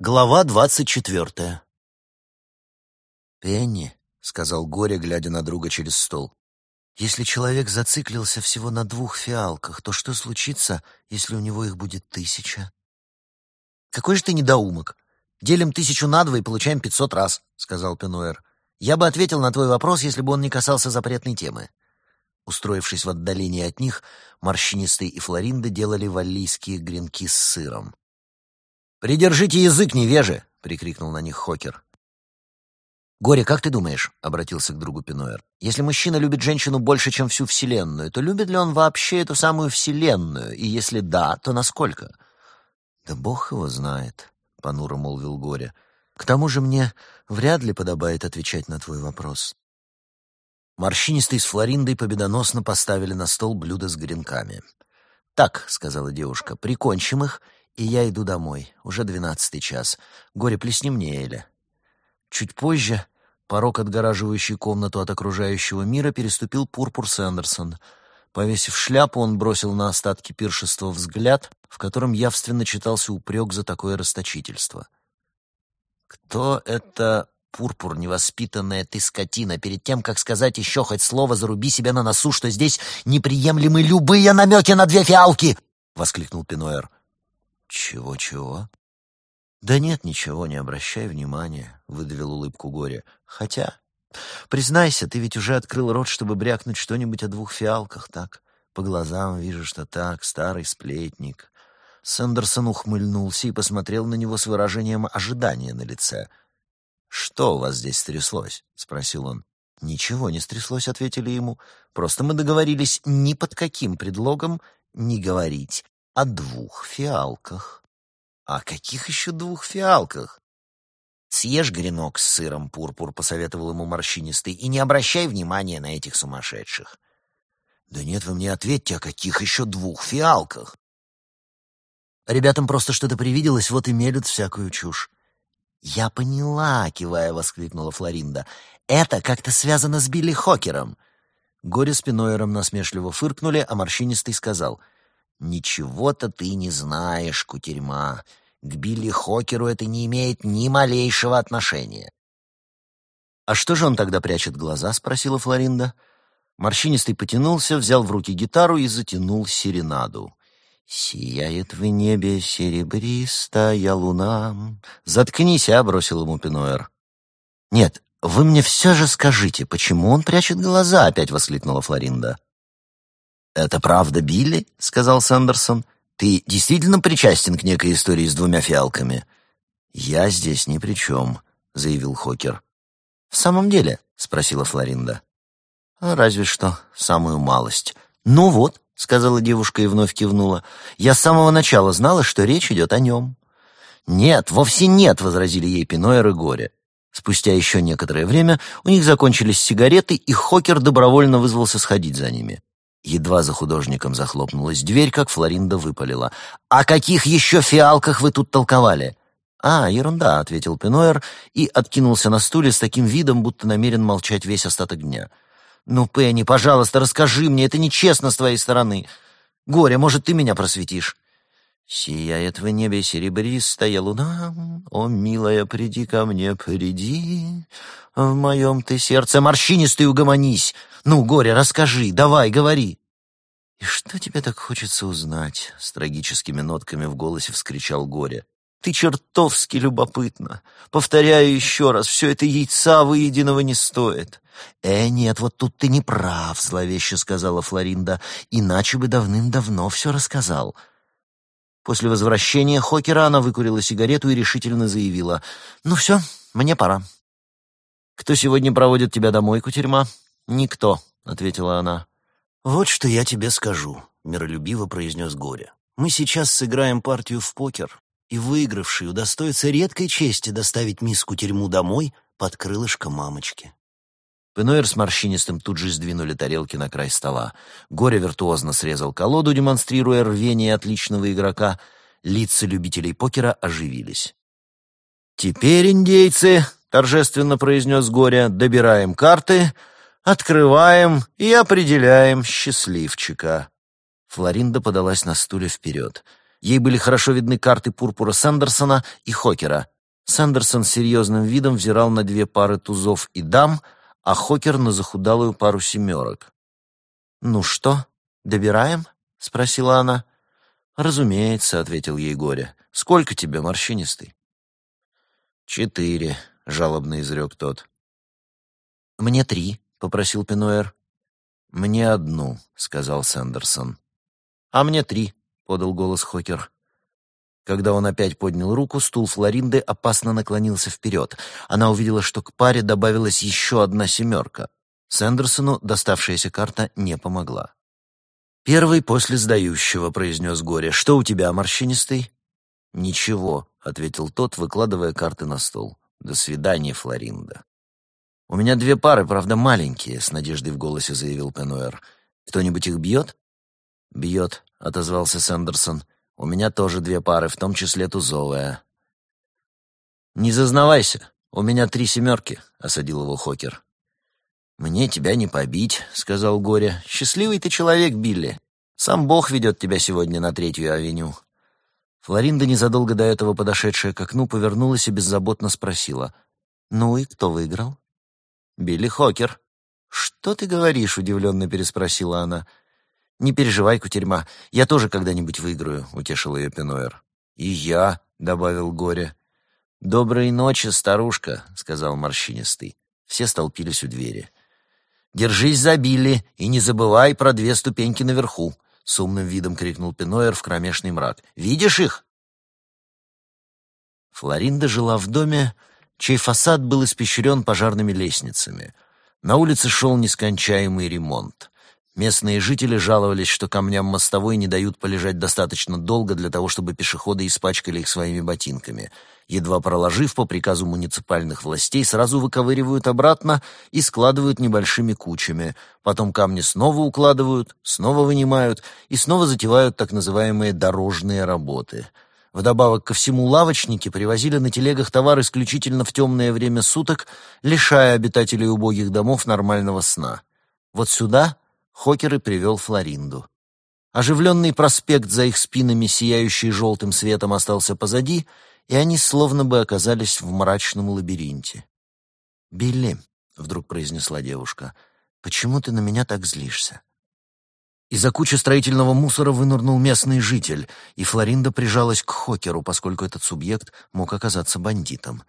Глава двадцать четвертая. «Пенни», — сказал Горе, глядя на друга через стол, — «если человек зациклился всего на двух фиалках, то что случится, если у него их будет тысяча?» «Какой же ты недоумок! Делим тысячу на два и получаем пятьсот раз», — сказал Пенуэр. «Я бы ответил на твой вопрос, если бы он не касался запретной темы». Устроившись в отдалении от них, морщинистый и Флоринда делали валлийские гренки с сыром. «Придержите язык, невежи!» — прикрикнул на них Хокер. «Горе, как ты думаешь?» — обратился к другу Пиноэр. «Если мужчина любит женщину больше, чем всю Вселенную, то любит ли он вообще эту самую Вселенную? И если да, то насколько?» «Да бог его знает», — понуро молвил Горе. «К тому же мне вряд ли подобает отвечать на твой вопрос». Морщинистый с Флориндой победоносно поставили на стол блюдо с гренками. «Так», — сказала девушка, — «прикончим их и я иду домой. Уже двенадцатый час. Горе, плесни мне, Эля. Чуть позже порог, отгораживающий комнату от окружающего мира, переступил Пурпур Сэндерсон. Повесив шляпу, он бросил на остатки пиршества взгляд, в котором явственно читался упрек за такое расточительство. «Кто это Пурпур, невоспитанная ты скотина, перед тем, как сказать еще хоть слово, заруби себя на носу, что здесь неприемлемы любые намеки на две фиалки!» — воскликнул Пиноэр. «Чего-чего?» «Да нет, ничего, не обращай внимания», — выдавил улыбку горе. «Хотя, признайся, ты ведь уже открыл рот, чтобы брякнуть что-нибудь о двух фиалках, так? По глазам вижу, что так, старый сплетник». Сэндерсон ухмыльнулся и посмотрел на него с выражением ожидания на лице. «Что у вас здесь стряслось?» — спросил он. «Ничего не стряслось», — ответили ему. «Просто мы договорились ни под каким предлогом не говорить о двух фиалках. О каких еще двух фиалках? Съешь гренок с сыром, Пурпур, посоветовал ему морщинистый, и не обращай внимания на этих сумасшедших. Да нет, вы мне ответьте, о каких еще двух фиалках? Ребятам просто что-то привиделось, вот и мелют всякую чушь. «Я поняла», — кивая, воскликнула Флоринда. «Это как-то связано с Билли Хокером». Горе с Пиноером насмешливо фыркнули, а морщинистый сказал — «Ничего-то ты не знаешь, кутерьма. К Билли Хокеру это не имеет ни малейшего отношения». «А что же он тогда прячет глаза?» — спросила Флоринда. Морщинистый потянулся, взял в руки гитару и затянул серенаду. «Сияет в небе серебристая луна». «Заткнись, а!» — бросил ему Пиноэр. «Нет, вы мне все же скажите, почему он прячет глаза?» — опять воскликнула Флоринда. «Это правда, Билли?» — сказал Сэндерсон. «Ты действительно причастен к некой истории с двумя фиалками?» «Я здесь ни при чем», — заявил Хокер. «В самом деле?» — спросила Флоринда. «А «Разве что, самую малость». «Ну вот», — сказала девушка и вновь кивнула, — «я с самого начала знала, что речь идет о нем». «Нет, вовсе нет», — возразили ей Пиноэр и Горе. Спустя еще некоторое время у них закончились сигареты, и Хокер добровольно вызвался сходить за ними. Едва за художником захлопнулась дверь, как Флоринда выпалила. «О каких еще фиалках вы тут толковали?» «А, ерунда», — ответил Пенуэр и откинулся на стуле с таким видом, будто намерен молчать весь остаток дня. «Ну, Пенни, пожалуйста, расскажи мне, это нечестно с твоей стороны. Горе, может, ты меня просветишь?» «Сияет в небе серебристая луна, О, милая, приди ко мне, приди, В моем ты сердце морщинистый угомонись, Ну, горе, расскажи, давай, говори!» «И что тебе так хочется узнать?» — с трагическими нотками в голосе вскричал горе. «Ты чертовски любопытна. Повторяю еще раз, все это яйца выеденного не стоит». «Э, нет, вот тут ты не прав», — зловеще сказала Флоринда. «Иначе бы давным-давно все рассказал». После возвращения Хокера она выкурила сигарету и решительно заявила. «Ну все, мне пора». «Кто сегодня проводит тебя домой, кутерьма?» «Никто», — ответила она. «Вот что я тебе скажу», — миролюбиво произнес Горе. «Мы сейчас сыграем партию в покер, и выигравший удостоится редкой чести доставить мисс Кутерьму домой под крылышко мамочки». Пенуэр с морщинистым тут же сдвинули тарелки на край стола. Горе виртуозно срезал колоду, демонстрируя рвение отличного игрока. Лица любителей покера оживились. «Теперь, индейцы», — торжественно произнес Горе, — «добираем карты, открываем и определяем счастливчика». Флоринда подалась на стуле вперед. Ей были хорошо видны карты пурпура Сэндерсона и Хокера. Сэндерсон с серьезным видом взирал на две пары тузов и дам, а Хокер на захудалую пару семерок. «Ну что, добираем?» — спросила она. «Разумеется», — ответил ей Горя. «Сколько тебе, морщинистый?» «Четыре», — жалобно изрек тот. «Мне три», — попросил Пенуэр. «Мне одну», — сказал Сэндерсон. «А мне три», — подал голос Хокер. Когда он опять поднял руку, стул Флоринды опасно наклонился вперед. Она увидела, что к паре добавилась еще одна семерка. Сэндерсону доставшаяся карта не помогла. «Первый после сдающего», — произнес Горе. «Что у тебя, морщинистый?» «Ничего», — ответил тот, выкладывая карты на стол. «До свидания, Флоринда». «У меня две пары, правда, маленькие», — с надеждой в голосе заявил Пенуэр. «Кто-нибудь их бьет?» «Бьет», — отозвался Сэндерсон. «У меня тоже две пары, в том числе тузовая». «Не зазнавайся, у меня три семерки», — осадил его Хокер. «Мне тебя не побить», — сказал Горя. «Счастливый ты человек, Билли. Сам Бог ведет тебя сегодня на Третью авеню». Флоринда, незадолго до этого подошедшая к окну, повернулась и беззаботно спросила. «Ну и кто выиграл?» «Билли Хокер». «Что ты говоришь?» — удивленно переспросила она. «Не переживай, кутерьма, я тоже когда-нибудь выиграю», — утешил ее Пенуэр. «И я», — добавил Горе. «Доброй ночи, старушка», — сказал морщинистый. Все столпились у двери. «Держись за Билли и не забывай про две ступеньки наверху», — с умным видом крикнул Пенуэр в кромешный мрак. «Видишь их?» Флоринда жила в доме, чей фасад был испещрен пожарными лестницами. На улице шел нескончаемый ремонт. Местные жители жаловались, что камням мостовой не дают полежать достаточно долго для того, чтобы пешеходы испачкали их своими ботинками. Едва проложив по приказу муниципальных властей, сразу выковыривают обратно и складывают небольшими кучами. Потом камни снова укладывают, снова вынимают и снова затевают так называемые «дорожные работы». Вдобавок ко всему лавочники привозили на телегах товар исключительно в темное время суток, лишая обитателей убогих домов нормального сна. Вот сюда Хокер и привел Флоринду. Оживленный проспект за их спинами, сияющий желтым светом, остался позади, и они словно бы оказались в мрачном лабиринте. «Билли», — вдруг произнесла девушка, — «почему ты на меня так злишься?» Из-за кучи строительного мусора вынырнул местный житель, и Флоринда прижалась к Хокеру, поскольку этот субъект мог оказаться бандитом.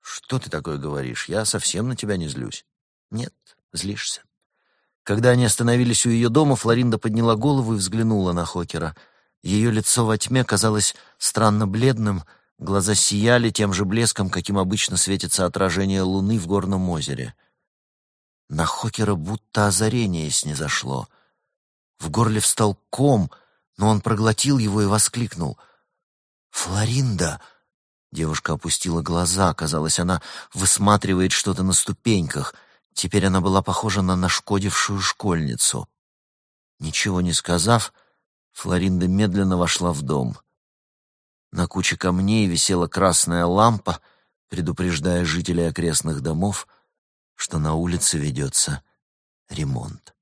«Что ты такое говоришь? Я совсем на тебя не злюсь». «Нет, злишься». Когда они остановились у ее дома, Флоринда подняла голову и взглянула на Хокера. Ее лицо во тьме казалось странно бледным, глаза сияли тем же блеском, каким обычно светится отражение луны в горном озере. На Хокера будто озарение снизошло — в горле встал ком, но он проглотил его и воскликнул. «Флоринда!» Девушка опустила глаза, казалось, она высматривает что-то на ступеньках. Теперь она была похожа на нашкодившую школьницу. Ничего не сказав, Флоринда медленно вошла в дом. На куче камней висела красная лампа, предупреждая жителей окрестных домов, что на улице ведется ремонт.